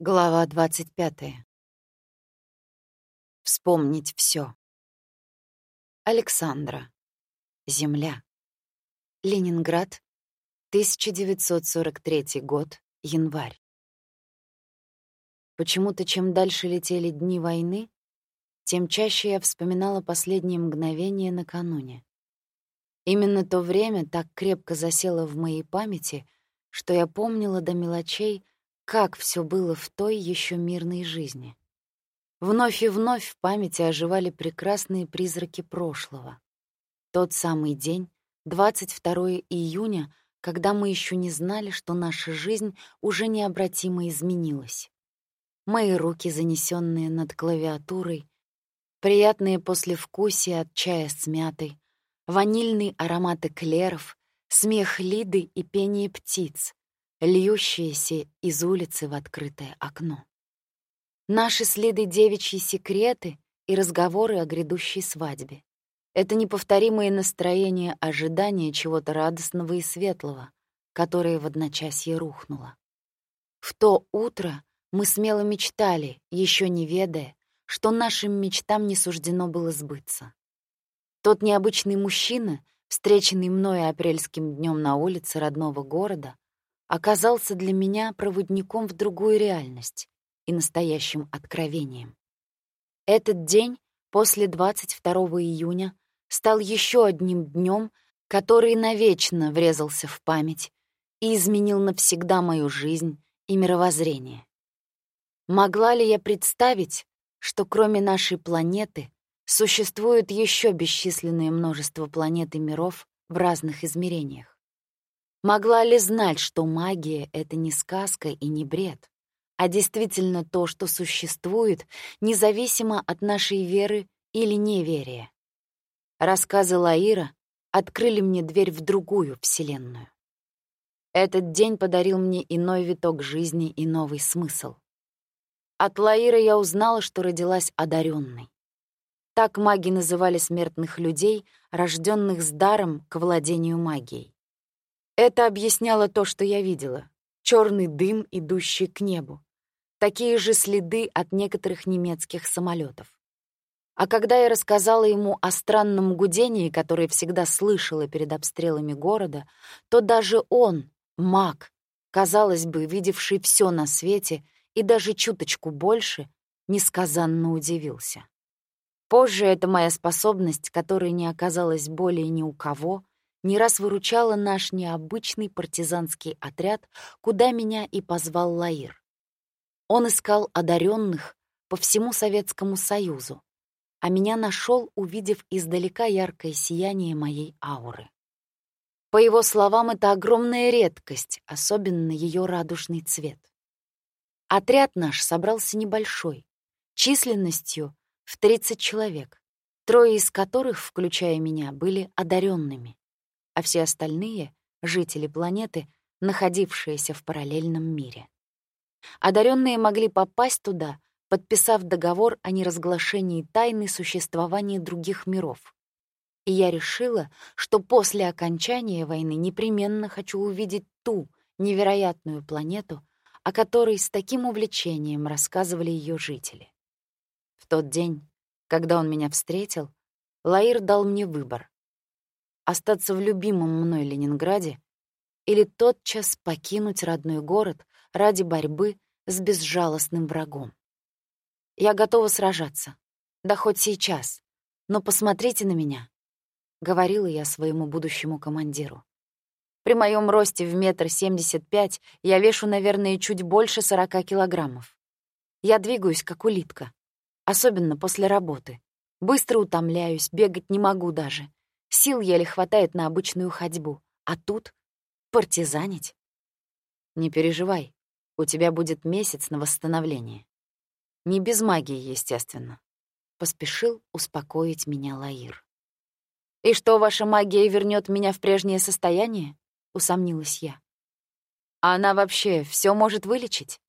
Глава 25. Вспомнить все. Александра. Земля. Ленинград. 1943 год. Январь. Почему-то чем дальше летели дни войны, тем чаще я вспоминала последние мгновения накануне. Именно то время так крепко засело в моей памяти, что я помнила до мелочей — как все было в той еще мирной жизни. Вновь и вновь в памяти оживали прекрасные призраки прошлого. Тот самый день, 22 июня, когда мы еще не знали, что наша жизнь уже необратимо изменилась. Мои руки, занесенные над клавиатурой, приятные послевкусия от чая с мятой, ванильный аромат эклеров, смех Лиды и пение птиц, льющиеся из улицы в открытое окно. Наши следы девичьи секреты и разговоры о грядущей свадьбе. Это неповторимое настроение ожидания чего-то радостного и светлого, которое в одночасье рухнуло. В то утро мы смело мечтали, еще не ведая, что нашим мечтам не суждено было сбыться. Тот необычный мужчина, встреченный мною апрельским днем на улице родного города, оказался для меня проводником в другую реальность и настоящим откровением. Этот день после 22 июня стал еще одним днем, который навечно врезался в память и изменил навсегда мою жизнь и мировоззрение. Могла ли я представить, что кроме нашей планеты существует еще бесчисленное множество планет и миров в разных измерениях? Могла ли знать, что магия — это не сказка и не бред, а действительно то, что существует, независимо от нашей веры или неверия? Рассказы Лаира открыли мне дверь в другую вселенную. Этот день подарил мне иной виток жизни и новый смысл. От Лаира я узнала, что родилась одаренной. Так маги называли смертных людей, рожденных с даром к владению магией. Это объясняло то, что я видела. Черный дым, идущий к небу. Такие же следы от некоторых немецких самолетов. А когда я рассказала ему о странном гудении, которое всегда слышала перед обстрелами города, то даже он, маг, казалось бы, видевший все на свете и даже чуточку больше, несказанно удивился. Позже эта моя способность, которой не оказалась более ни у кого, не раз выручала наш необычный партизанский отряд, куда меня и позвал Лаир. Он искал одаренных по всему Советскому Союзу, а меня нашел, увидев издалека яркое сияние моей ауры. По его словам, это огромная редкость, особенно ее радужный цвет. Отряд наш собрался небольшой, численностью в 30 человек, трое из которых, включая меня, были одаренными а все остальные — жители планеты, находившиеся в параллельном мире. Одаренные могли попасть туда, подписав договор о неразглашении тайны существования других миров. И я решила, что после окончания войны непременно хочу увидеть ту невероятную планету, о которой с таким увлечением рассказывали ее жители. В тот день, когда он меня встретил, Лаир дал мне выбор остаться в любимом мной Ленинграде или тотчас покинуть родной город ради борьбы с безжалостным врагом. Я готова сражаться, да хоть сейчас, но посмотрите на меня, — говорила я своему будущему командиру. При моем росте в метр семьдесят пять я вешу, наверное, чуть больше сорока килограммов. Я двигаюсь, как улитка, особенно после работы. Быстро утомляюсь, бегать не могу даже. Сил еле хватает на обычную ходьбу. А тут партизанить. Не переживай, у тебя будет месяц на восстановление. Не без магии, естественно. Поспешил успокоить меня Лаир. «И что, ваша магия вернет меня в прежнее состояние?» — усомнилась я. «А она вообще все может вылечить?»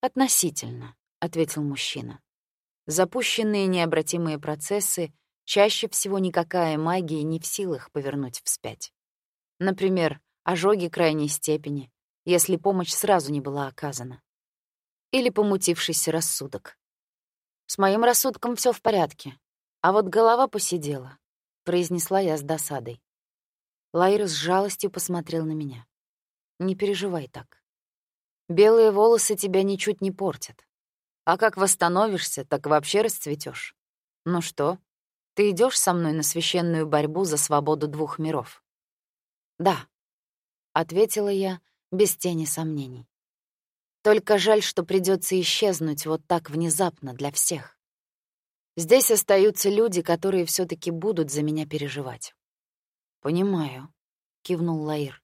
«Относительно», — ответил мужчина. Запущенные необратимые процессы Чаще всего никакая магия не в силах повернуть вспять. Например, ожоги крайней степени, если помощь сразу не была оказана. или помутившийся рассудок. С моим рассудком все в порядке, а вот голова посидела, произнесла я с досадой. Лайр с жалостью посмотрел на меня. Не переживай так. Белые волосы тебя ничуть не портят. А как восстановишься, так вообще расцветешь. Ну что, ты идешь со мной на священную борьбу за свободу двух миров? Да, ответила я без тени сомнений. Только жаль, что придется исчезнуть вот так внезапно для всех. Здесь остаются люди, которые все таки будут за меня переживать. Понимаю, кивнул Лаир.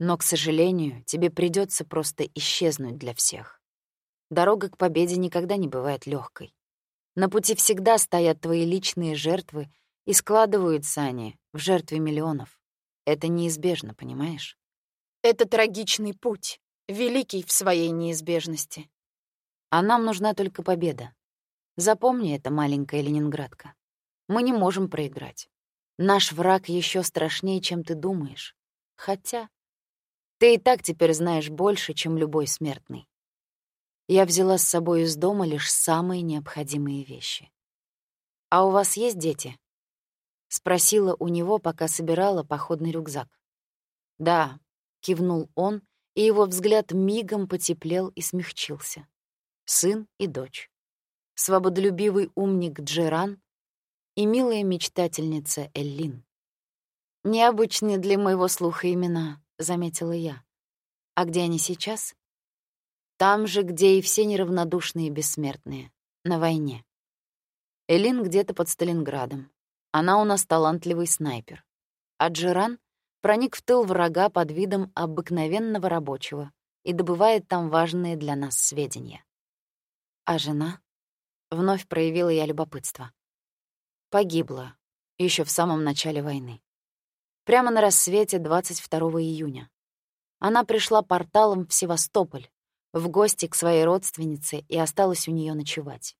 Но, к сожалению, тебе придется просто исчезнуть для всех. Дорога к победе никогда не бывает легкой. На пути всегда стоят твои личные жертвы, и складываются они в жертве миллионов. Это неизбежно, понимаешь? Это трагичный путь, великий в своей неизбежности. А нам нужна только победа. Запомни это, маленькая Ленинградка. Мы не можем проиграть. Наш враг еще страшнее, чем ты думаешь. Хотя ты и так теперь знаешь больше, чем любой смертный. Я взяла с собой из дома лишь самые необходимые вещи. «А у вас есть дети?» — спросила у него, пока собирала походный рюкзак. «Да», — кивнул он, и его взгляд мигом потеплел и смягчился. Сын и дочь. Свободолюбивый умник Джеран и милая мечтательница Эллин. Необычные для моего слуха имена, — заметила я. «А где они сейчас?» «Там же, где и все неравнодушные бессмертные. На войне. Элин где-то под Сталинградом. Она у нас талантливый снайпер. А Джеран проник в тыл врага под видом обыкновенного рабочего и добывает там важные для нас сведения. А жена? Вновь проявила я любопытство. Погибла еще в самом начале войны прямо на рассвете 22 июня. Она пришла порталом в Севастополь, в гости к своей родственнице и осталась у нее ночевать.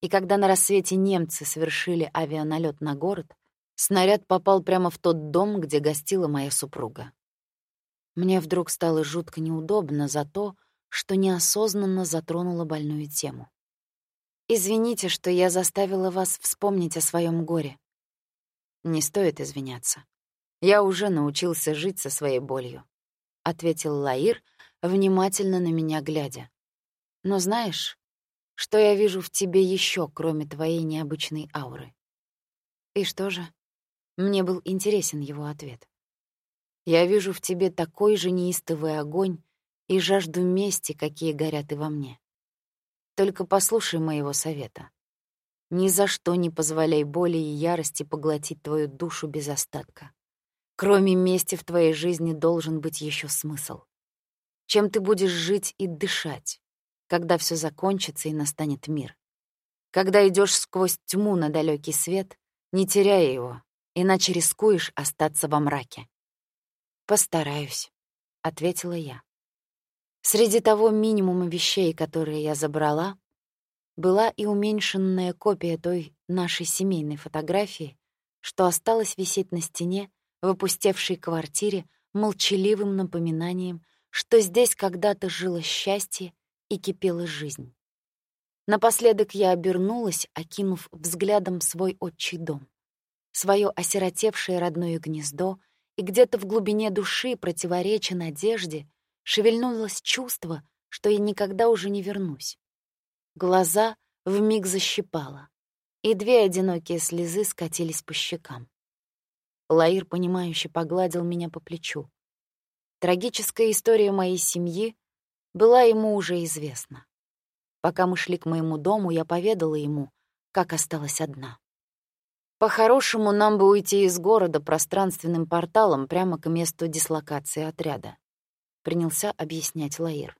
И когда на рассвете немцы совершили авианалет на город, снаряд попал прямо в тот дом, где гостила моя супруга. Мне вдруг стало жутко неудобно за то, что неосознанно затронула больную тему. «Извините, что я заставила вас вспомнить о своем горе». «Не стоит извиняться. Я уже научился жить со своей болью, ответил Лаир, внимательно на меня глядя. Но знаешь, что я вижу в тебе еще, кроме твоей необычной ауры? И что же? Мне был интересен его ответ. Я вижу в тебе такой же неистовый огонь и жажду мести, какие горят и во мне. Только послушай моего совета. Ни за что не позволяй боли и ярости поглотить твою душу без остатка. Кроме мести в твоей жизни должен быть еще смысл. Чем ты будешь жить и дышать, когда все закончится и настанет мир? Когда идешь сквозь тьму на далекий свет, не теряя его, иначе рискуешь остаться во мраке. «Постараюсь», — ответила я. Среди того минимума вещей, которые я забрала, была и уменьшенная копия той нашей семейной фотографии, что осталась висеть на стене в опустевшей квартире молчаливым напоминанием, что здесь когда-то жило счастье и кипела жизнь. Напоследок я обернулась, окинув взглядом свой отчий дом, свое осиротевшее родное гнездо, и где-то в глубине души, противореча надежде, шевельнулось чувство, что я никогда уже не вернусь. Глаза вмиг защипало, и две одинокие слезы скатились по щекам. Лаир, понимающе погладил меня по плечу. Трагическая история моей семьи была ему уже известна. Пока мы шли к моему дому, я поведала ему, как осталась одна. По-хорошему, нам бы уйти из города пространственным порталом прямо к месту дислокации отряда. Принялся объяснять Лаир.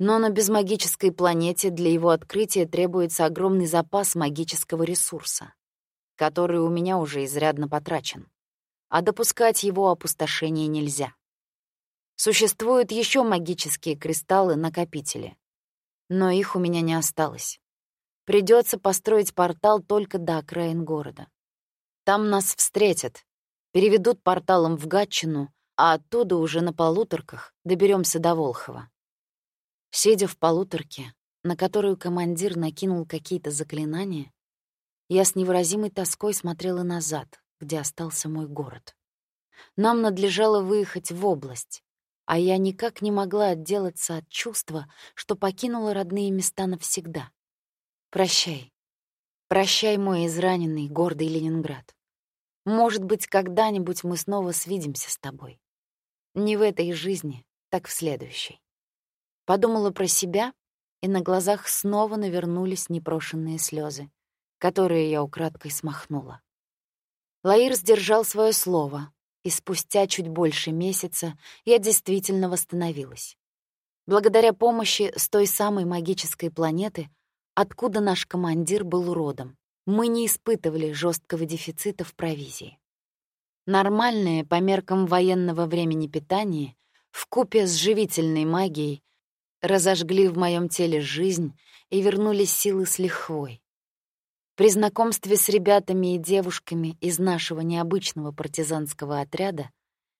Но на безмагической планете для его открытия требуется огромный запас магического ресурса который у меня уже изрядно потрачен. А допускать его опустошение нельзя. Существуют еще магические кристаллы-накопители, но их у меня не осталось. Придется построить портал только до окраин города. Там нас встретят, переведут порталом в Гатчину, а оттуда уже на полуторках доберемся до Волхова. Сидя в полуторке, на которую командир накинул какие-то заклинания, я с невыразимой тоской смотрела назад, где остался мой город. Нам надлежало выехать в область, а я никак не могла отделаться от чувства, что покинула родные места навсегда. Прощай. Прощай, мой израненный, гордый Ленинград. Может быть, когда-нибудь мы снова свидимся с тобой. Не в этой жизни, так в следующей. Подумала про себя, и на глазах снова навернулись непрошенные слезы, которые я украдкой смахнула. Лаир сдержал свое слово, и спустя чуть больше месяца я действительно восстановилась. Благодаря помощи с той самой магической планеты, откуда наш командир был родом, мы не испытывали жесткого дефицита в провизии. Нормальное по меркам военного времени питание в купе с живительной магией разожгли в моем теле жизнь и вернули силы с лихвой. При знакомстве с ребятами и девушками из нашего необычного партизанского отряда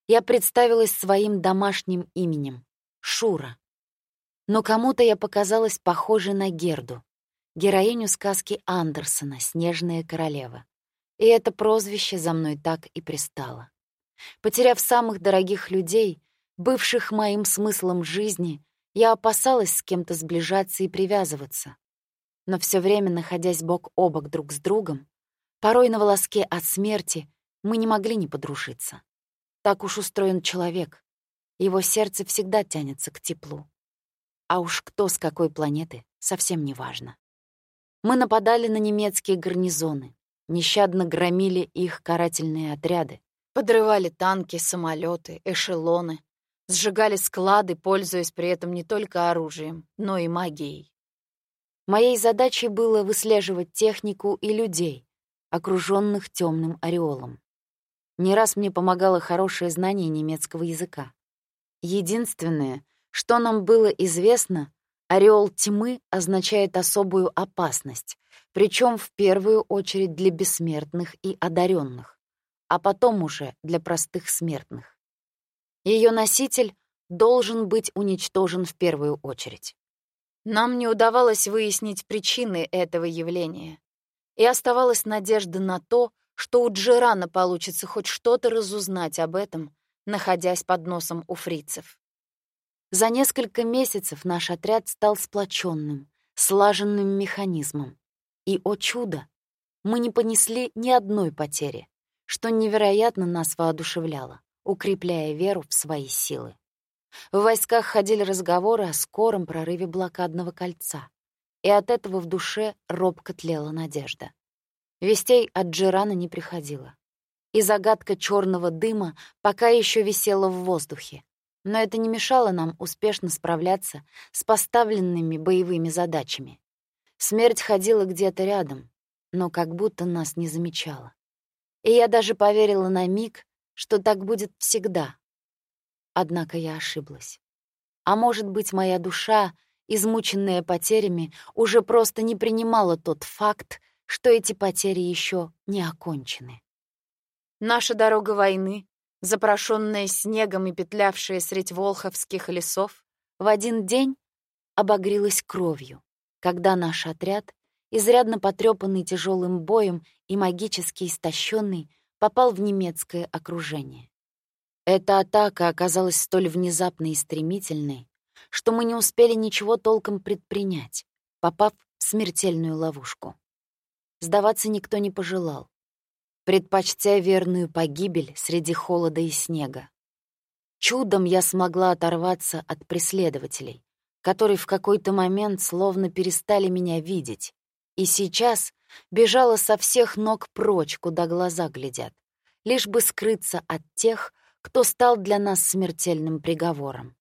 я представилась своим домашним именем — Шура. Но кому-то я показалась похожей на Герду, героиню сказки Андерсона «Снежная королева». И это прозвище за мной так и пристало. Потеряв самых дорогих людей, бывших моим смыслом жизни, я опасалась с кем-то сближаться и привязываться но все время находясь бок о бок друг с другом, порой на волоске от смерти, мы не могли не подружиться. Так уж устроен человек. Его сердце всегда тянется к теплу. А уж кто с какой планеты, совсем не важно. Мы нападали на немецкие гарнизоны, нещадно громили их карательные отряды, подрывали танки, самолеты, эшелоны, сжигали склады, пользуясь при этом не только оружием, но и магией. Моей задачей было выслеживать технику и людей, окруженных темным ореолом. Не раз мне помогало хорошее знание немецкого языка. Единственное, что нам было известно, ореол тьмы означает особую опасность, причем в первую очередь для бессмертных и одаренных, а потом уже для простых смертных. Ее носитель должен быть уничтожен в первую очередь. Нам не удавалось выяснить причины этого явления. И оставалась надежда на то, что у Джерана получится хоть что-то разузнать об этом, находясь под носом у фрицев. За несколько месяцев наш отряд стал сплоченным, слаженным механизмом. И, о чудо, мы не понесли ни одной потери, что невероятно нас воодушевляло, укрепляя веру в свои силы. В войсках ходили разговоры о скором прорыве блокадного кольца, и от этого в душе робко тлела надежда. Вестей от Джирана не приходило. И загадка черного дыма пока еще висела в воздухе, но это не мешало нам успешно справляться с поставленными боевыми задачами. Смерть ходила где-то рядом, но как будто нас не замечала. И я даже поверила на миг, что так будет всегда, Однако я ошиблась. А может быть, моя душа, измученная потерями, уже просто не принимала тот факт, что эти потери еще не окончены. Наша дорога войны, запрошенная снегом и петлявшая средь волховских лесов, в один день обогрелась кровью, когда наш отряд, изрядно потрепанный тяжелым боем и магически истощенный, попал в немецкое окружение. Эта атака оказалась столь внезапной и стремительной, что мы не успели ничего толком предпринять, попав в смертельную ловушку. Сдаваться никто не пожелал, предпочтя верную погибель среди холода и снега. Чудом я смогла оторваться от преследователей, которые в какой-то момент словно перестали меня видеть, и сейчас бежала со всех ног прочь, куда глаза глядят, лишь бы скрыться от тех, кто стал для нас смертельным приговором.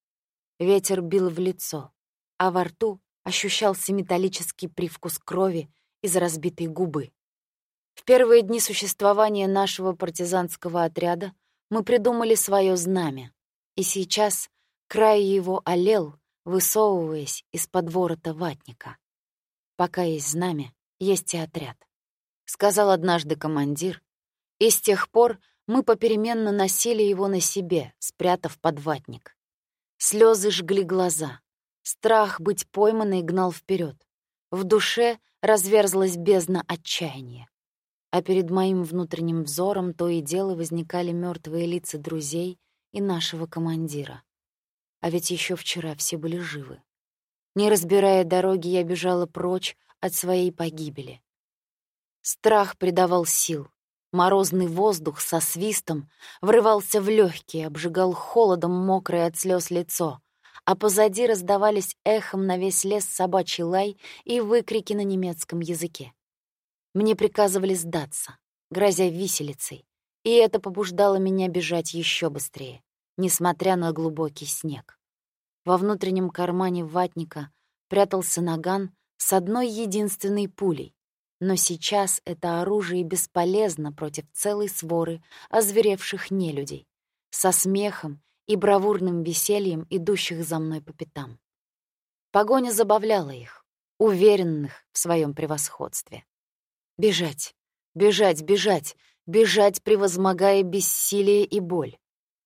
Ветер бил в лицо, а во рту ощущался металлический привкус крови из разбитой губы. В первые дни существования нашего партизанского отряда мы придумали свое знамя, и сейчас край его олел, высовываясь из-под ворота ватника. «Пока есть знамя, есть и отряд», — сказал однажды командир, и с тех пор мы попеременно носили его на себе, спрятав под ватник. Слезы жгли глаза, Страх быть пойманной гнал вперед. В душе разверзлась бездна отчаяния. А перед моим внутренним взором то и дело возникали мертвые лица друзей и нашего командира. А ведь еще вчера все были живы. Не разбирая дороги, я бежала прочь от своей погибели. Страх придавал сил. Морозный воздух со свистом врывался в легкие, обжигал холодом мокрое от слез лицо, а позади раздавались эхом на весь лес собачий лай и выкрики на немецком языке. Мне приказывали сдаться, грозя виселицей, и это побуждало меня бежать еще быстрее, несмотря на глубокий снег. Во внутреннем кармане ватника прятался наган с одной единственной пулей, но сейчас это оружие бесполезно против целой своры озверевших нелюдей, со смехом и бравурным весельем идущих за мной по пятам. Погоня забавляла их, уверенных в своем превосходстве. Бежать, бежать, бежать, бежать, превозмогая бессилие и боль.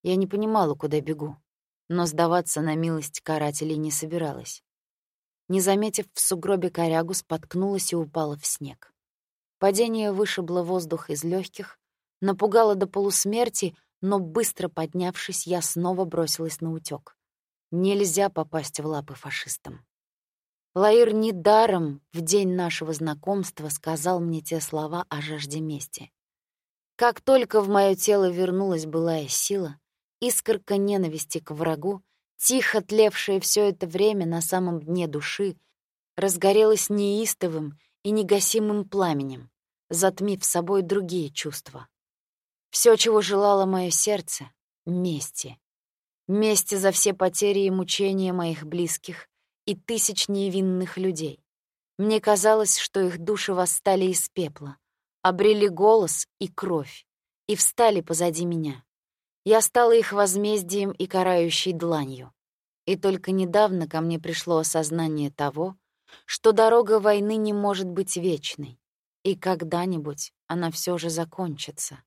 Я не понимала, куда бегу, но сдаваться на милость карателей не собиралась не заметив в сугробе корягу, споткнулась и упала в снег. Падение вышибло воздух из легких, напугало до полусмерти, но быстро поднявшись, я снова бросилась на утёк. Нельзя попасть в лапы фашистам. Лаир недаром в день нашего знакомства сказал мне те слова о жажде мести. Как только в моё тело вернулась былая сила, искорка ненависти к врагу тихо тлевшее все это время на самом дне души, разгорелось неистовым и негасимым пламенем, затмив собой другие чувства. Все, чего желало мое сердце — мести. Мести за все потери и мучения моих близких и тысяч невинных людей. Мне казалось, что их души восстали из пепла, обрели голос и кровь и встали позади меня. Я стала их возмездием и карающей дланью. И только недавно ко мне пришло осознание того, что дорога войны не может быть вечной, и когда-нибудь она все же закончится,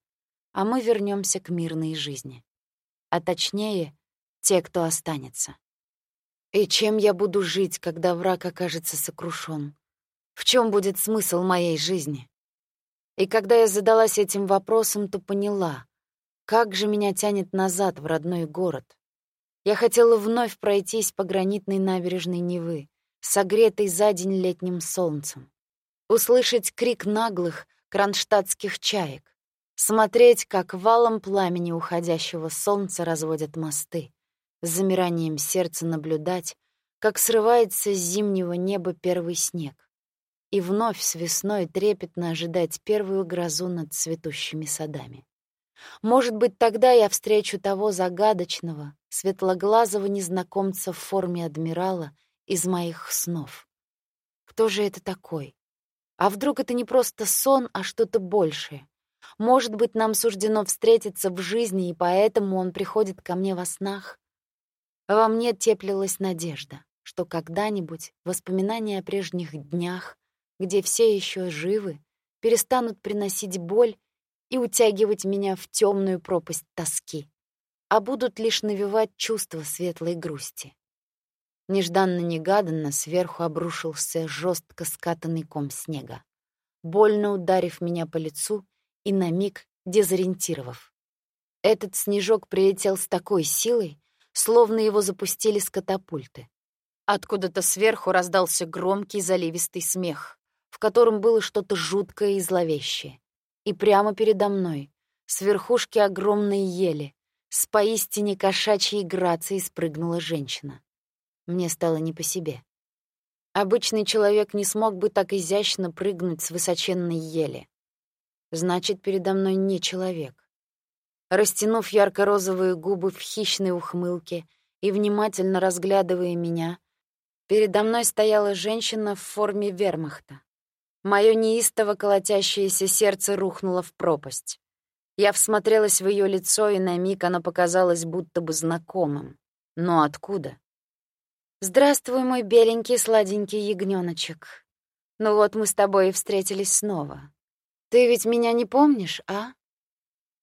а мы вернемся к мирной жизни. А точнее, те, кто останется. И чем я буду жить, когда враг окажется сокрушен? В чем будет смысл моей жизни? И когда я задалась этим вопросом, то поняла, как же меня тянет назад в родной город. Я хотела вновь пройтись по гранитной набережной Невы, согретой за день летним солнцем, услышать крик наглых кронштадтских чаек, смотреть, как валом пламени уходящего солнца разводят мосты, с замиранием сердца наблюдать, как срывается с зимнего неба первый снег, и вновь с весной трепетно ожидать первую грозу над цветущими садами. Может быть, тогда я встречу того загадочного, светлоглазого незнакомца в форме адмирала из моих снов. Кто же это такой? А вдруг это не просто сон, а что-то большее? Может быть, нам суждено встретиться в жизни, и поэтому он приходит ко мне во снах? Во мне теплилась надежда, что когда-нибудь воспоминания о прежних днях, где все еще живы, перестанут приносить боль и утягивать меня в темную пропасть тоски, а будут лишь навевать чувство светлой грусти. Нежданно-негаданно сверху обрушился жестко скатанный ком снега, больно ударив меня по лицу и на миг дезориентировав. Этот снежок прилетел с такой силой, словно его запустили с катапульты. Откуда-то сверху раздался громкий заливистый смех, в котором было что-то жуткое и зловещее и прямо передо мной, с верхушки огромной ели, с поистине кошачьей грацией спрыгнула женщина. Мне стало не по себе. Обычный человек не смог бы так изящно прыгнуть с высоченной ели. Значит, передо мной не человек. Растянув ярко-розовые губы в хищной ухмылке и внимательно разглядывая меня, передо мной стояла женщина в форме вермахта. Моё неистово колотящееся сердце рухнуло в пропасть. Я всмотрелась в её лицо, и на миг оно показалось будто бы знакомым. Но откуда? «Здравствуй, мой беленький сладенький ягнёночек. Ну вот мы с тобой и встретились снова. Ты ведь меня не помнишь, а?»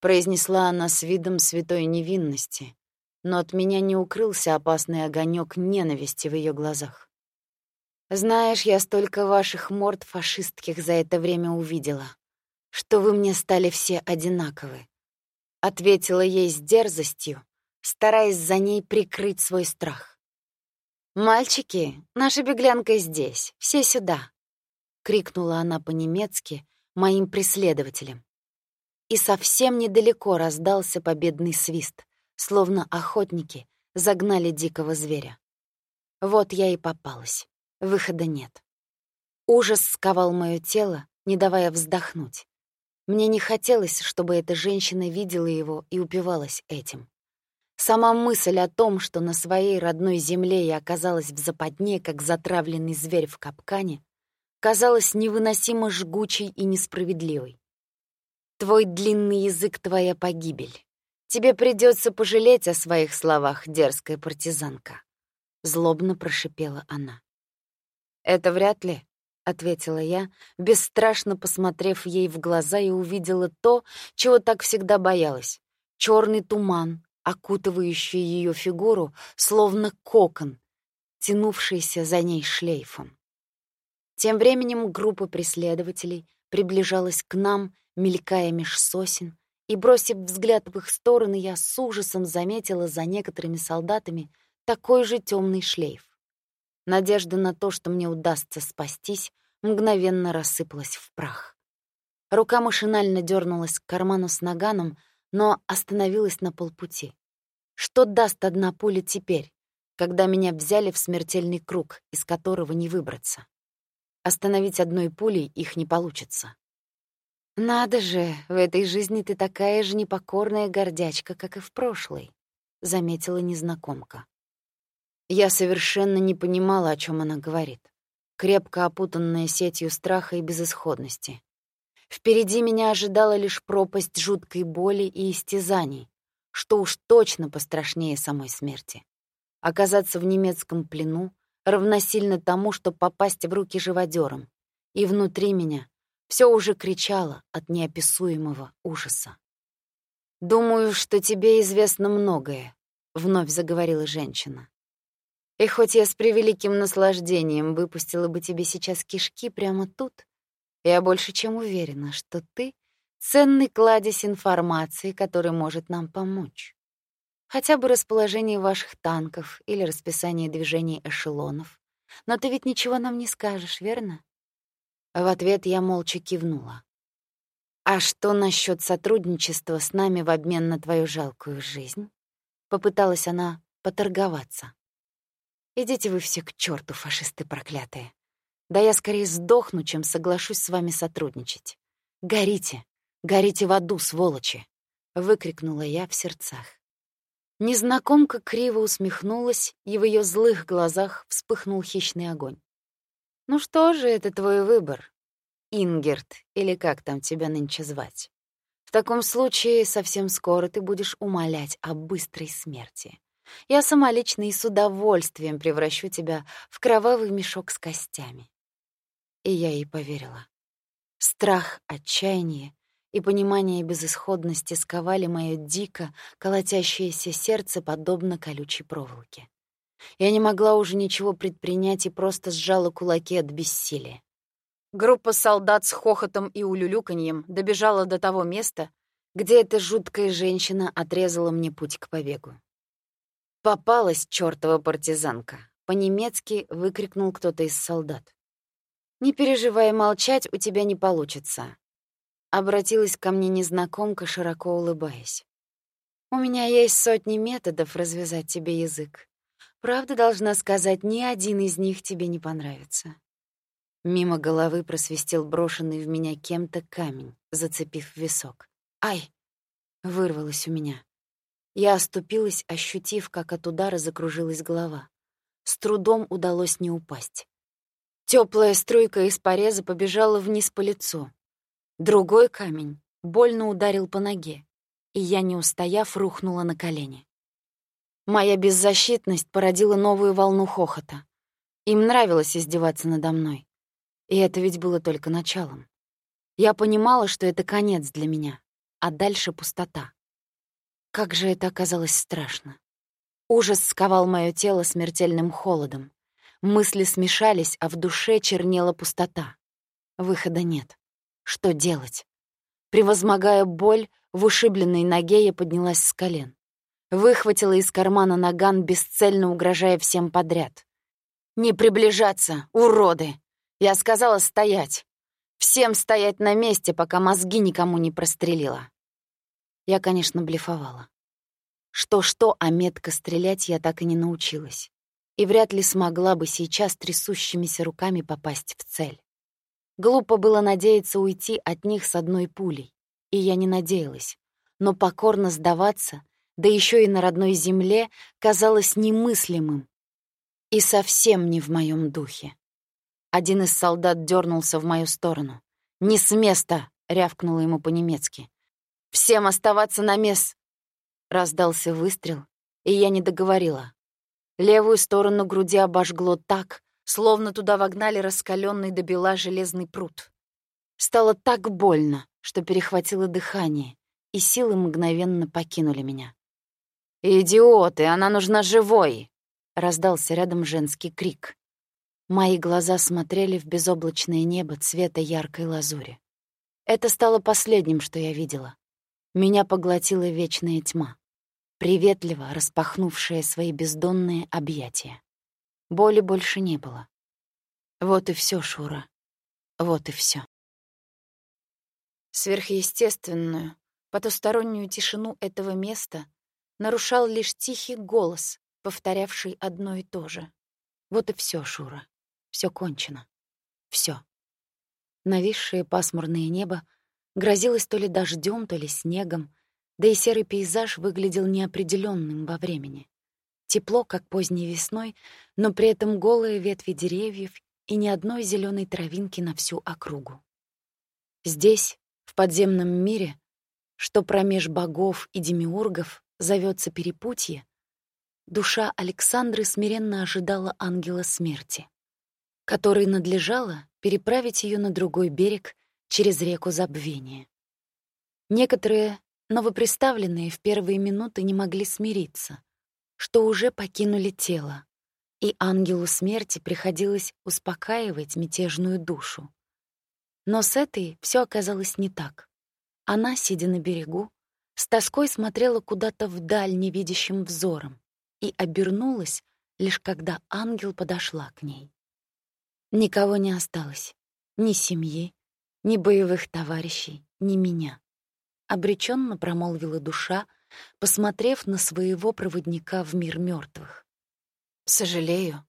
Произнесла она с видом святой невинности, но от меня не укрылся опасный огонек ненависти в ее глазах. «Знаешь, я столько ваших морд фашистских за это время увидела, что вы мне стали все одинаковы», — ответила ей с дерзостью, стараясь за ней прикрыть свой страх. «Мальчики, наша беглянка здесь, все сюда!» — крикнула она по-немецки моим преследователям. И совсем недалеко раздался победный свист, словно охотники загнали дикого зверя. Вот я и попалась. Выхода нет. Ужас сковал моё тело, не давая вздохнуть. Мне не хотелось, чтобы эта женщина видела его и упивалась этим. Сама мысль о том, что на своей родной земле я оказалась в западне, как затравленный зверь в капкане, казалась невыносимо жгучей и несправедливой. Твой длинный язык — твоя погибель. Тебе придется пожалеть о своих словах, дерзкая партизанка. Злобно прошипела она. Это вряд ли, ответила я, бесстрашно посмотрев ей в глаза и увидела то, чего так всегда боялась. черный туман, окутывающий ее фигуру, словно кокон, тянувшийся за ней шлейфом. Тем временем группа преследователей приближалась к нам, мелькая меж сосен, и, бросив взгляд в их стороны, я с ужасом заметила за некоторыми солдатами такой же темный шлейф. Надежда на то, что мне удастся спастись, мгновенно рассыпалась в прах. Рука машинально дернулась к карману с наганом, но остановилась на полпути. Что даст одна пуля теперь, когда меня взяли в смертельный круг, из которого не выбраться? Остановить одной пулей их не получится. «Надо же, в этой жизни ты такая же непокорная гордячка, как и в прошлой», — заметила незнакомка. Я совершенно не понимала, о чем она говорит, крепко опутанная сетью страха и безысходности. Впереди меня ожидала лишь пропасть жуткой боли и истязаний, что уж точно пострашнее самой смерти. Оказаться в немецком плену равносильно тому, что попасть в руки живодерам, и внутри меня все уже кричало от неописуемого ужаса. «Думаю, что тебе известно многое», — вновь заговорила женщина. «И хоть я с превеликим наслаждением выпустила бы тебе сейчас кишки прямо тут, я больше чем уверена, что ты — ценный кладезь информации, который может нам помочь. Хотя бы расположение ваших танков или расписание движений эшелонов. Но ты ведь ничего нам не скажешь, верно? В ответ я молча кивнула. «А что насчет сотрудничества с нами в обмен на твою жалкую жизнь?» Попыталась она поторговаться. «Идите вы все к черту, фашисты проклятые. Да я скорее сдохну, чем соглашусь с вами сотрудничать. Горите, горите в аду, сволочи!» — выкрикнула я в сердцах. Незнакомка криво усмехнулась, и в ее злых глазах вспыхнул хищный огонь. Ну что же, это твой выбор, Ингерт, или как там тебя нынче звать. В таком случае совсем скоро ты будешь умолять о быстрой смерти. Я сама лично и с удовольствием превращу тебя в кровавый мешок с костями. И я ей поверила. Страх, отчаяние и понимание безысходности сковали моё дико колотящееся сердце подобно колючей проволоке. Я не могла уже ничего предпринять и просто сжала кулаки от бессилия. Группа солдат с хохотом и улюлюканьем добежала до того места, где эта жуткая женщина отрезала мне путь к побегу. «Попалась чёртова партизанка!» — по-немецки выкрикнул кто-то из солдат. «Не переживай, молчать у тебя не получится», — обратилась ко мне незнакомка, широко улыбаясь. «У меня есть сотни методов развязать тебе язык. Правда, должна сказать, ни один из них тебе не понравится. Мимо головы просвистел брошенный в меня кем-то камень, зацепив висок. «Ай!» — вырвалось у меня. Я оступилась, ощутив, как от удара закружилась голова. С трудом удалось не упасть. Теплая струйка из пореза побежала вниз по лицу. Другой камень больно ударил по ноге, и я, не устояв, рухнула на колени. Моя беззащитность породила новую волну хохота. Им нравилось издеваться надо мной. И это ведь было только началом. Я понимала, что это конец для меня, а дальше пустота. Как же это оказалось страшно. Ужас сковал мое тело смертельным холодом. Мысли смешались, а в душе чернела пустота. Выхода нет. Что делать? Превозмогая боль, в ушибленной ноге я поднялась с колен. Выхватила из кармана наган, бесцельно угрожая всем подряд. «Не приближаться, уроды!» Я сказала стоять. Всем стоять на месте, пока мозги никому не прострелила. Я, конечно, блефовала. Что-что, а метко стрелять я так и не научилась. И вряд ли смогла бы сейчас трясущимися руками попасть в цель. Глупо было надеяться уйти от них с одной пулей. И я не надеялась. Но покорно сдаваться, да еще и на родной земле, казалось немыслимым. И совсем не в моем духе. Один из солдат дернулся в мою сторону. «Не с места!» — рявкнула ему по-немецки. «Всем оставаться на мест!» Раздался выстрел, и я не договорила. Левую сторону груди обожгло так, словно туда вогнали раскаленный до бела железный пруд. Стало так больно, что перехватило дыхание, и силы мгновенно покинули меня. «Идиоты, она нужна живой!» — раздался рядом женский крик. Мои глаза смотрели в безоблачное небо цвета яркой лазури. Это стало последним, что я видела. Меня поглотила вечная тьма, приветливо распахнувшая свои бездонные объятия. Боли больше не было. Вот и все, Шура. Вот и все. Сверхъестественную, потустороннюю тишину этого места нарушал лишь тихий голос, повторявший одно и то же. Вот и все, Шура. Все кончено. Все. Нависшее пасмурное небо грозилось то ли дождем, то ли снегом, да и серый пейзаж выглядел неопределенным во времени. Тепло, как поздней весной, но при этом голые ветви деревьев и ни одной зеленой травинки на всю округу. Здесь, в подземном мире, что промеж богов и демиургов зовется перепутье, душа Александры смиренно ожидала ангела смерти, который надлежало переправить ее на другой берег через реку забвения. Некоторые новоприставленные в первые минуты не могли смириться, что уже покинули тело, и ангелу смерти приходилось успокаивать мятежную душу. Но с этой все оказалось не так. Она, сидя на берегу, с тоской смотрела куда-то вдаль невидящим взором и обернулась, лишь когда ангел подошла к ней. Никого не осталось, ни семьи, ни боевых товарищей, ни меня. Обреченно промолвила душа, посмотрев на своего проводника в мир мертвых. «Сожалею,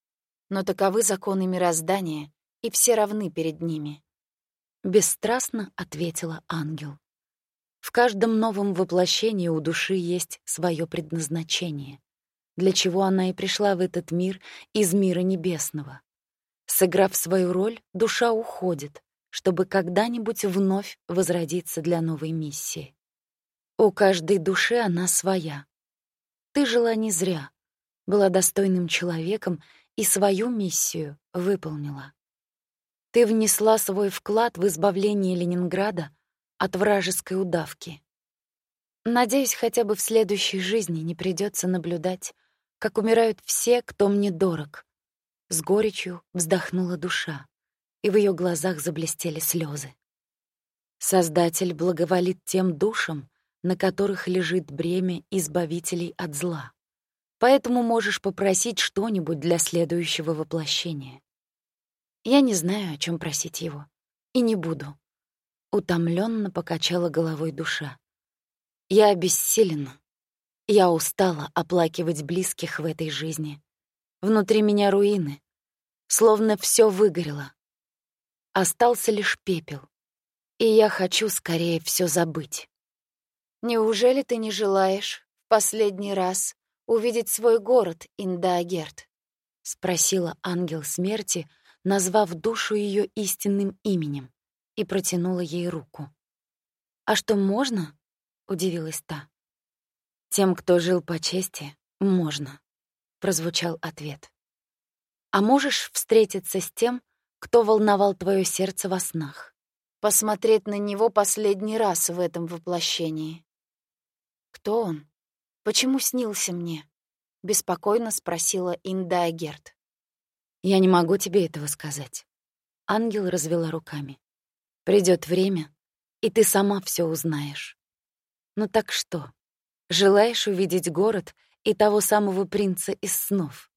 но таковы законы мироздания, и все равны перед ними», — бесстрастно ответила ангел. В каждом новом воплощении у души есть свое предназначение, для чего она и пришла в этот мир из мира небесного. Сыграв свою роль, душа уходит, чтобы когда-нибудь вновь возродиться для новой миссии. У каждой души она своя. Ты жила не зря, была достойным человеком и свою миссию выполнила. Ты внесла свой вклад в избавление Ленинграда от вражеской удавки. Надеюсь, хотя бы в следующей жизни не придется наблюдать, как умирают все, кто мне дорог. С горечью вздохнула душа и в ее глазах заблестели слезы. Создатель благоволит тем душам, на которых лежит бремя избавителей от зла. Поэтому можешь попросить что-нибудь для следующего воплощения. Я не знаю, о чем просить его, и не буду. Утомленно покачала головой душа. Я обессилена. Я устала оплакивать близких в этой жизни. Внутри меня руины, словно все выгорело, Остался лишь пепел. И я хочу скорее все забыть. Неужели ты не желаешь в последний раз увидеть свой город, Индаагерт? спросила ангел смерти, назвав душу ее истинным именем, и протянула ей руку. А что можно? удивилась та. Тем, кто жил по чести, можно, прозвучал ответ. А можешь встретиться с тем, кто волновал твое сердце во снах. Посмотреть на него последний раз в этом воплощении. Кто он? Почему снился мне? беспокойно спросила Инда Герт. «Я не могу тебе этого сказать». Ангел развела руками. Придет время, и ты сама все узнаешь. Ну так что, желаешь увидеть город и того самого принца из снов?»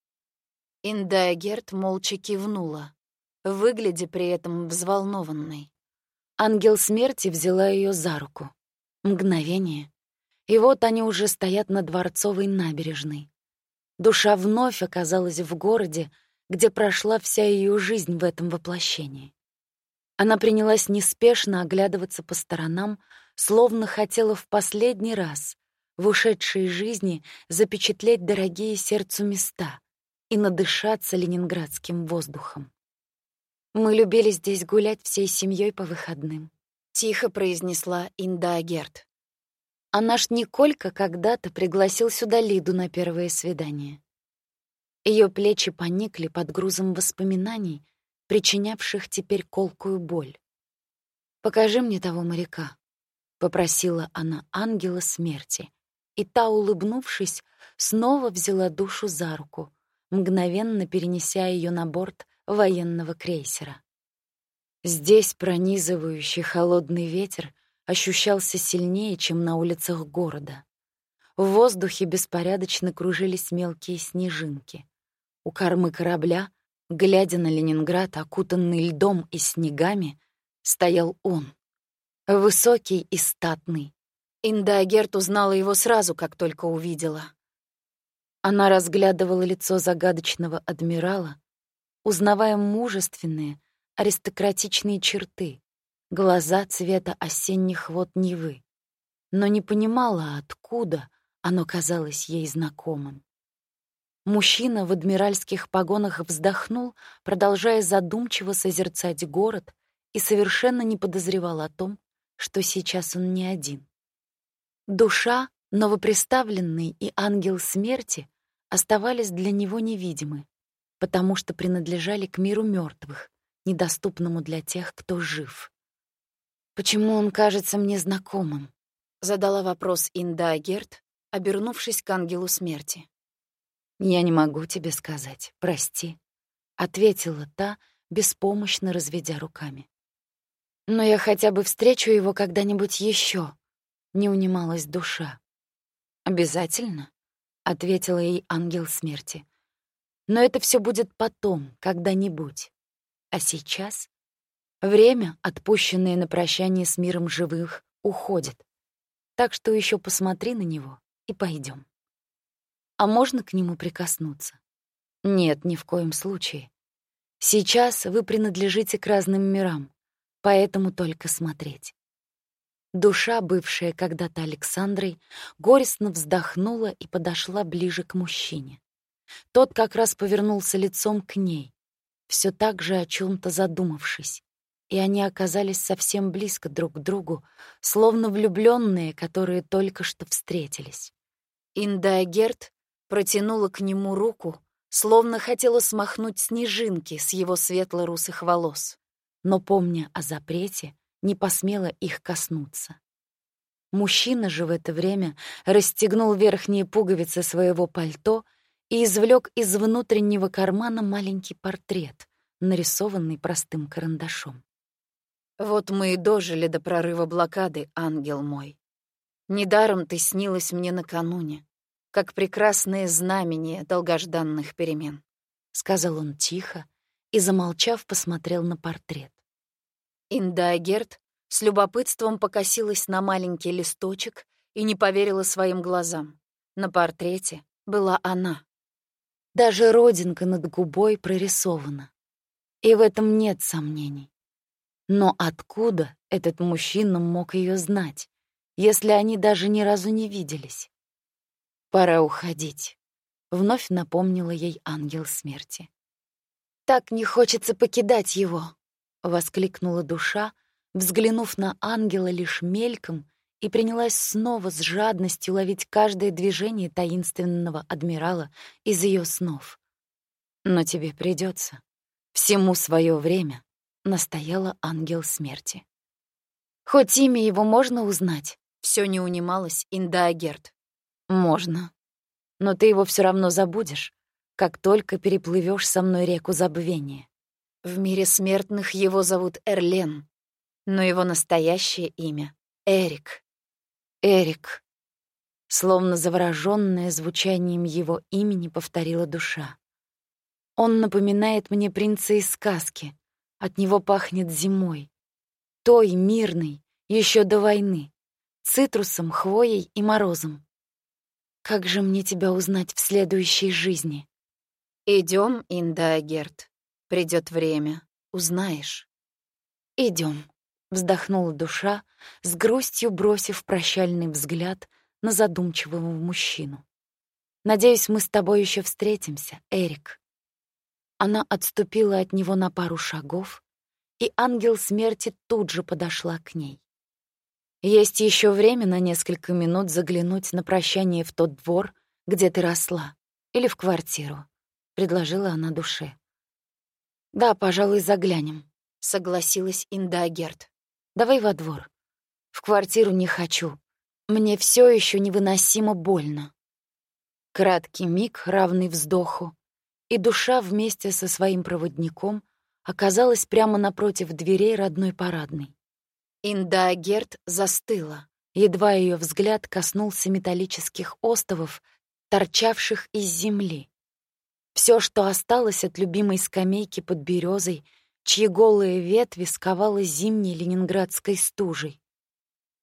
Индая Герт молча кивнула, выглядя при этом взволнованной. Ангел смерти взяла ее за руку. Мгновение. И вот они уже стоят на Дворцовой набережной. Душа вновь оказалась в городе, где прошла вся ее жизнь в этом воплощении. Она принялась неспешно оглядываться по сторонам, словно хотела в последний раз в ушедшей жизни запечатлеть дорогие сердцу места и надышаться ленинградским воздухом. Мы любили здесь гулять всей семьей по выходным. Тихо произнесла Инда Агерт. А наш Николька когда-то пригласил сюда Лиду на первое свидание. Ее плечи поникли под грузом воспоминаний, причинявших теперь колкую боль. «Покажи мне того моряка», — попросила она ангела смерти, и та, улыбнувшись, снова взяла душу за руку, мгновенно перенеся ее на борт военного крейсера. Здесь пронизывающий холодный ветер ощущался сильнее, чем на улицах города. В воздухе беспорядочно кружились мелкие снежинки. У кормы корабля, глядя на Ленинград, окутанный льдом и снегами, стоял он. Высокий и статный. Индагерт узнала его сразу, как только увидела. Она разглядывала лицо загадочного адмирала, узнавая мужественные, аристократичные черты, глаза цвета осенних вод Невы, но не понимала, откуда оно казалось ей знакомым. Мужчина в адмиральских погонах вздохнул, продолжая задумчиво созерцать город, и совершенно не подозревал о том, что сейчас он не один. Душа, новоприставленный и ангел смерти оставались для него невидимы, потому что принадлежали к миру мертвых, недоступному для тех, кто жив. «Почему он кажется мне знакомым?» — задала вопрос Инда Агерт, обернувшись к ангелу смерти. «Я не могу тебе сказать, прости», — ответила та, беспомощно разведя руками. «Но я хотя бы встречу его когда-нибудь еще. не унималась душа. «Обязательно?» — ответила ей ангел смерти. Но это все будет потом, когда-нибудь. А сейчас время, отпущенное на прощание с миром живых, уходит. Так что еще посмотри на него и пойдем. А можно к нему прикоснуться? Нет, ни в коем случае. Сейчас вы принадлежите к разным мирам, поэтому только смотреть. Душа, бывшая когда-то Александрой, горестно вздохнула и подошла ближе к мужчине. Тот как раз повернулся лицом к ней, все так же о чем то задумавшись, и они оказались совсем близко друг к другу, словно влюбленные, которые только что встретились. Инда Герт протянула к нему руку, словно хотела смахнуть снежинки с его светло-русых волос, но, помня о запрете, не посмела их коснуться. Мужчина же в это время расстегнул верхние пуговицы своего пальто и извлек из внутреннего кармана маленький портрет, нарисованный простым карандашом. «Вот мы и дожили до прорыва блокады, ангел мой. Недаром ты снилась мне накануне, как прекрасное знамение долгожданных перемен», — сказал он тихо и, замолчав, посмотрел на портрет. Инда Герт с любопытством покосилась на маленький листочек и не поверила своим глазам. На портрете была она. Даже родинка над губой прорисована. И в этом нет сомнений. Но откуда этот мужчина мог ее знать, если они даже ни разу не виделись? «Пора уходить», — вновь напомнила ей ангел смерти. «Так не хочется покидать его», — воскликнула душа, взглянув на ангела лишь мельком и принялась снова с жадностью ловить каждое движение таинственного адмирала из ее снов. «Но тебе придется. Всему свое время», — настояла ангел смерти. «Хоть имя его можно узнать?» — все не унималась Индаагерт. «Можно. Но ты его все равно забудешь, как только переплывешь со мной реку забвения. В мире смертных его зовут Эрлен, но его настоящее имя — Эрик. Эрик. Словно заворожённая звучанием его имени повторила душа. Он напоминает мне принца из сказки. От него пахнет зимой. Той, мирной, еще до войны. Цитрусом, хвоей и морозом. Как же мне тебя узнать в следующей жизни? Идем, Инда Герт. Придет время, узнаешь. Идем. Вздохнула душа, с грустью бросив прощальный взгляд на задумчивого мужчину. «Надеюсь, мы с тобой еще встретимся, Эрик». Она отступила от него на пару шагов, и ангел смерти тут же подошла к ней. «Есть еще время на несколько минут заглянуть на прощание в тот двор, где ты росла, или в квартиру», — предложила она душе. «Да, пожалуй, заглянем», — согласилась Индагерт. Давай во двор. В квартиру не хочу. Мне все еще невыносимо больно. Краткий миг, равный вздоху, и душа вместе со своим проводником оказалась прямо напротив дверей родной парадной. Инда Герт застыла. Едва ее взгляд коснулся металлических остовов, торчавших из земли. Все, что осталось от любимой скамейки под березой, чьи голые ветви сковала зимней ленинградской стужей.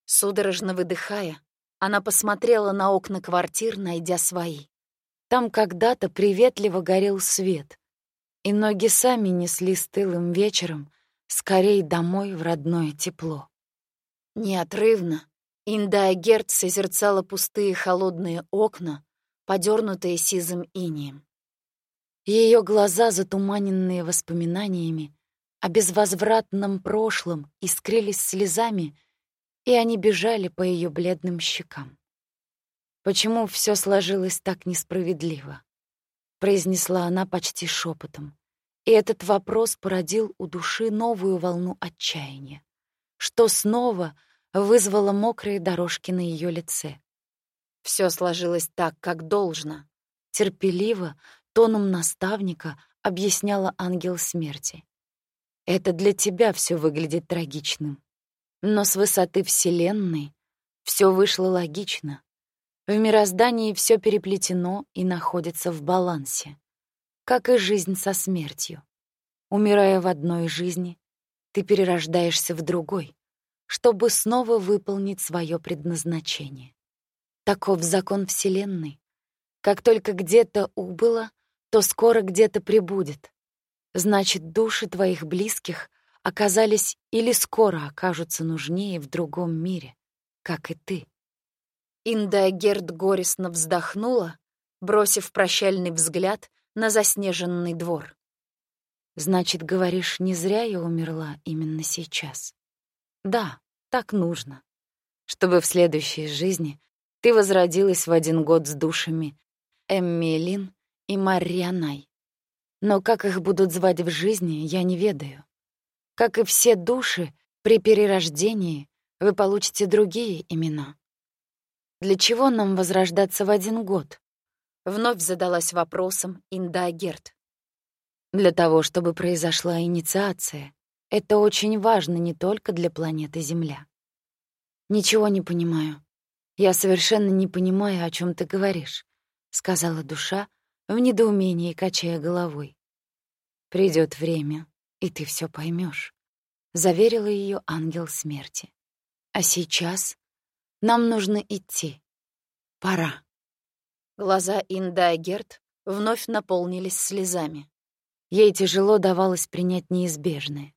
Судорожно выдыхая, она посмотрела на окна квартир, найдя свои. Там когда-то приветливо горел свет, и ноги сами несли стылым вечером скорей домой в родное тепло. Неотрывно Индая Герц созерцала пустые холодные окна, подернутые сизым инием. Ее глаза, затуманенные воспоминаниями, о безвозвратном прошлом искрились слезами, и они бежали по ее бледным щекам. «Почему все сложилось так несправедливо?» — произнесла она почти шепотом. И этот вопрос породил у души новую волну отчаяния, что снова вызвало мокрые дорожки на ее лице. Все сложилось так, как должно. Терпеливо, тоном наставника объясняла ангел смерти. Это для тебя все выглядит трагичным. Но с высоты Вселенной все вышло логично. В мироздании все переплетено и находится в балансе. Как и жизнь со смертью. Умирая в одной жизни, ты перерождаешься в другой, чтобы снова выполнить свое предназначение. Таков закон Вселенной. Как только где-то убыло, то скоро где-то прибудет. Значит, души твоих близких оказались или скоро окажутся нужнее в другом мире, как и ты. Инда Герд горестно вздохнула, бросив прощальный взгляд на заснеженный двор. «Значит, говоришь, не зря я умерла именно сейчас?» «Да, так нужно. Чтобы в следующей жизни ты возродилась в один год с душами Эмми и Марьянай. Но как их будут звать в жизни, я не ведаю. Как и все души, при перерождении вы получите другие имена. Для чего нам возрождаться в один год? Вновь задалась вопросом Инда Герт. Для того, чтобы произошла инициация. Это очень важно не только для планеты Земля. Ничего не понимаю. Я совершенно не понимаю, о чем ты говоришь, сказала душа, в недоумении качая головой. Придет время, и ты все поймешь, заверила ее ангел смерти. А сейчас нам нужно идти. Пора. Глаза Инда вновь наполнились слезами. Ей тяжело давалось принять неизбежное.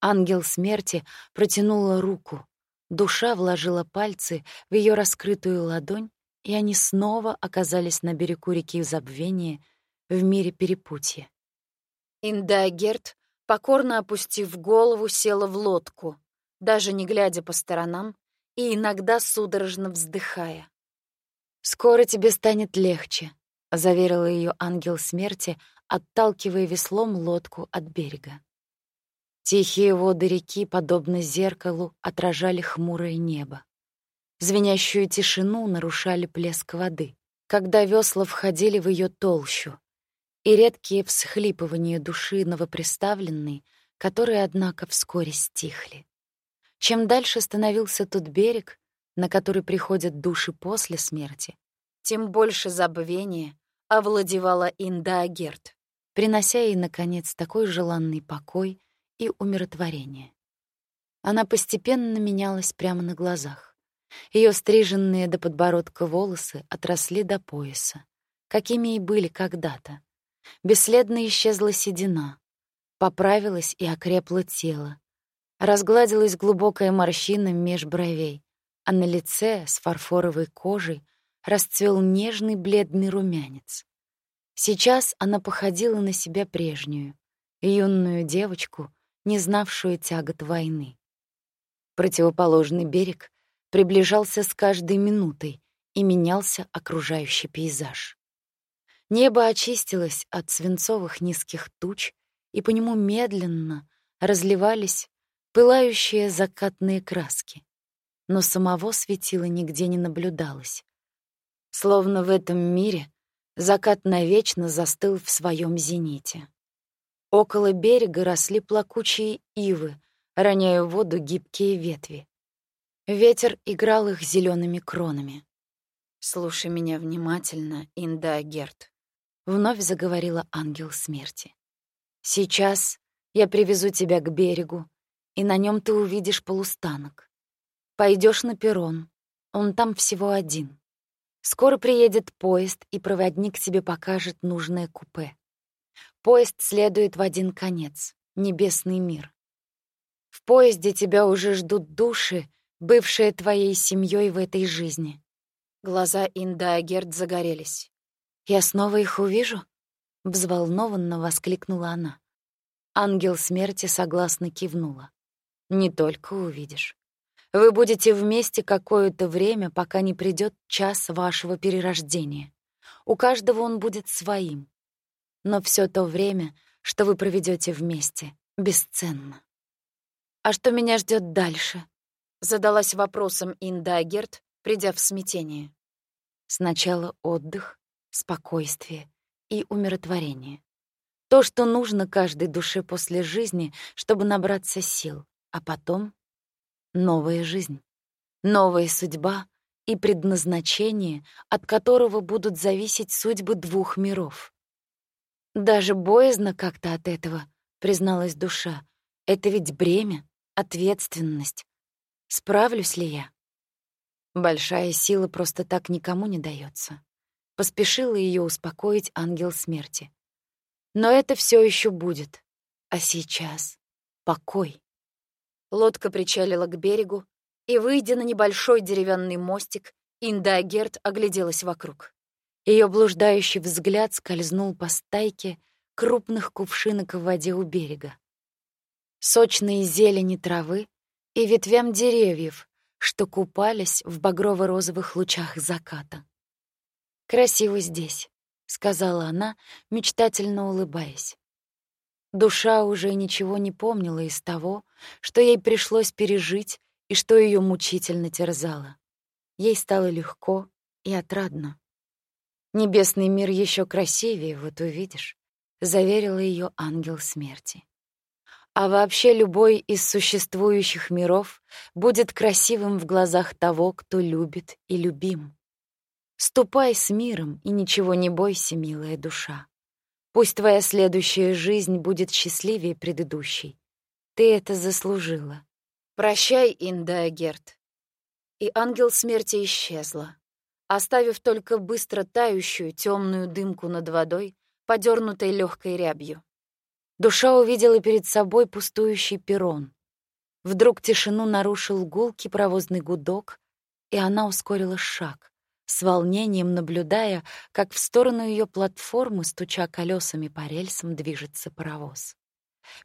Ангел смерти протянула руку. Душа вложила пальцы в ее раскрытую ладонь и они снова оказались на берегу реки Забвения в мире перепутья. Индагерт, покорно опустив голову, села в лодку, даже не глядя по сторонам и иногда судорожно вздыхая. «Скоро тебе станет легче», — заверила ее ангел смерти, отталкивая веслом лодку от берега. Тихие воды реки, подобно зеркалу, отражали хмурое небо. Звенящую тишину нарушали плеск воды. когда весла входили в ее толщу, и редкие всхлипывания души новоприставленной, которые, однако, вскоре стихли. Чем дальше становился тот берег, на который приходят души после смерти, тем больше забвения овладевала Инда Агерт, принося ей, наконец, такой желанный покой и умиротворение. Она постепенно менялась прямо на глазах. Ее стриженные до подбородка волосы отросли до пояса, какими и были когда-то. Бесследно исчезла седина, поправилось и окрепло тело. Разгладилась глубокая морщина меж бровей, а на лице с фарфоровой кожей расцвел нежный бледный румянец. Сейчас она походила на себя прежнюю, юную девочку, не знавшую тягот войны. Противоположный берег приближался с каждой минутой, и менялся окружающий пейзаж. Небо очистилось от свинцовых низких туч, и по нему медленно разливались пылающие закатные краски. Но самого светила нигде не наблюдалось. Словно в этом мире закат навечно застыл в своем зените. Около берега росли плакучие ивы, роняя в воду гибкие ветви. Ветер играл их зелеными кронами. «Слушай меня внимательно, Инда Герт», — вновь заговорила ангел смерти. «Сейчас я привезу тебя к берегу, и на нем ты увидишь полустанок. Пойдешь на перрон, он там всего один. Скоро приедет поезд, и проводник тебе покажет нужное купе. Поезд следует в один конец — небесный мир. В поезде тебя уже ждут души, бывшие твоей семьей в этой жизни. Глаза Инда Агерт загорелись. «Я снова их увижу?» — взволнованно воскликнула она. Ангел смерти согласно кивнула. «Не только увидишь. Вы будете вместе какое-то время, пока не придет час вашего перерождения. У каждого он будет своим. Но все то время, что вы проведете вместе, бесценно. «А что меня ждет дальше?» — задалась вопросом Инда Агерт, придя в смятение. Сначала отдых, спокойствие и умиротворение. То, что нужно каждой душе после жизни, чтобы набраться сил, а потом — новая жизнь, новая судьба и предназначение, от которого будут зависеть судьбы двух миров. «Даже боязно как-то от этого», — призналась душа. «Это ведь бремя, ответственность. Справлюсь ли я? Большая сила просто так никому не дается. Поспешила ее успокоить ангел смерти. Но это все еще будет. А сейчас покой. Лодка причалила к берегу, и, выйдя на небольшой деревянный мостик, Инда Агерт огляделась вокруг. Ее блуждающий взгляд скользнул по стайке крупных кувшинок в воде у берега сочные зелени травы и ветвям деревьев, что купались в багрово-розовых лучах заката. «Красиво здесь», — сказала она, мечтательно улыбаясь. Душа уже ничего не помнила из того, что ей пришлось пережить и что ее мучительно терзало. Ей стало легко и отрадно. «Небесный мир еще красивее, вот увидишь», — заверила ее ангел смерти. А вообще любой из существующих миров будет красивым в глазах того, кто любит и любим. Ступай с миром и ничего не бойся, милая душа. Пусть твоя следующая жизнь будет счастливее предыдущей. Ты это заслужила. Прощай, Инда Герт. И ангел смерти исчезла, оставив только быстро тающую темную дымку над водой, подернутой легкой рябью. Душа увидела перед собой пустующий перрон. Вдруг тишину нарушил гулкий провозный гудок, и она ускорила шаг, с волнением наблюдая, как в сторону ее платформы, стуча колесами по рельсам, движется паровоз.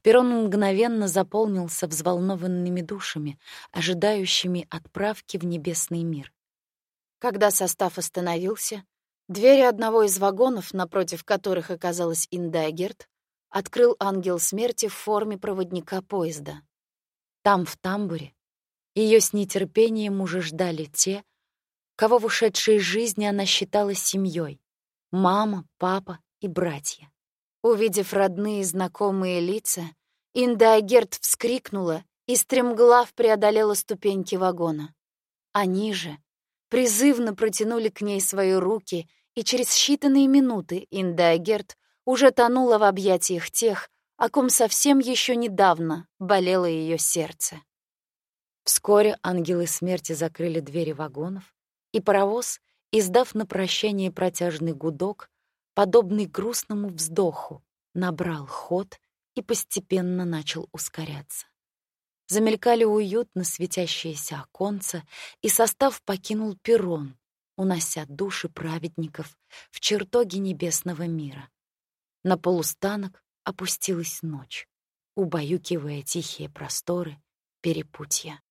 Перрон мгновенно заполнился взволнованными душами, ожидающими отправки в небесный мир. Когда состав остановился, двери одного из вагонов, напротив которых оказалась Индагерт, открыл ангел смерти в форме проводника поезда. Там, в тамбуре, ее с нетерпением уже ждали те, кого в ушедшей жизни она считала семьей: мама, папа и братья. Увидев родные и знакомые лица, Инда Агерт вскрикнула и стремглав преодолела ступеньки вагона. Они же призывно протянули к ней свои руки, и через считанные минуты Инда Агерт уже тонула в объятиях тех, о ком совсем еще недавно болело ее сердце. Вскоре ангелы смерти закрыли двери вагонов, и паровоз, издав на прощание протяжный гудок, подобный грустному вздоху, набрал ход и постепенно начал ускоряться. Замелькали уютно светящиеся оконца, и состав покинул перрон, унося души праведников в чертоги небесного мира. На полустанок опустилась ночь, убаюкивая тихие просторы перепутья.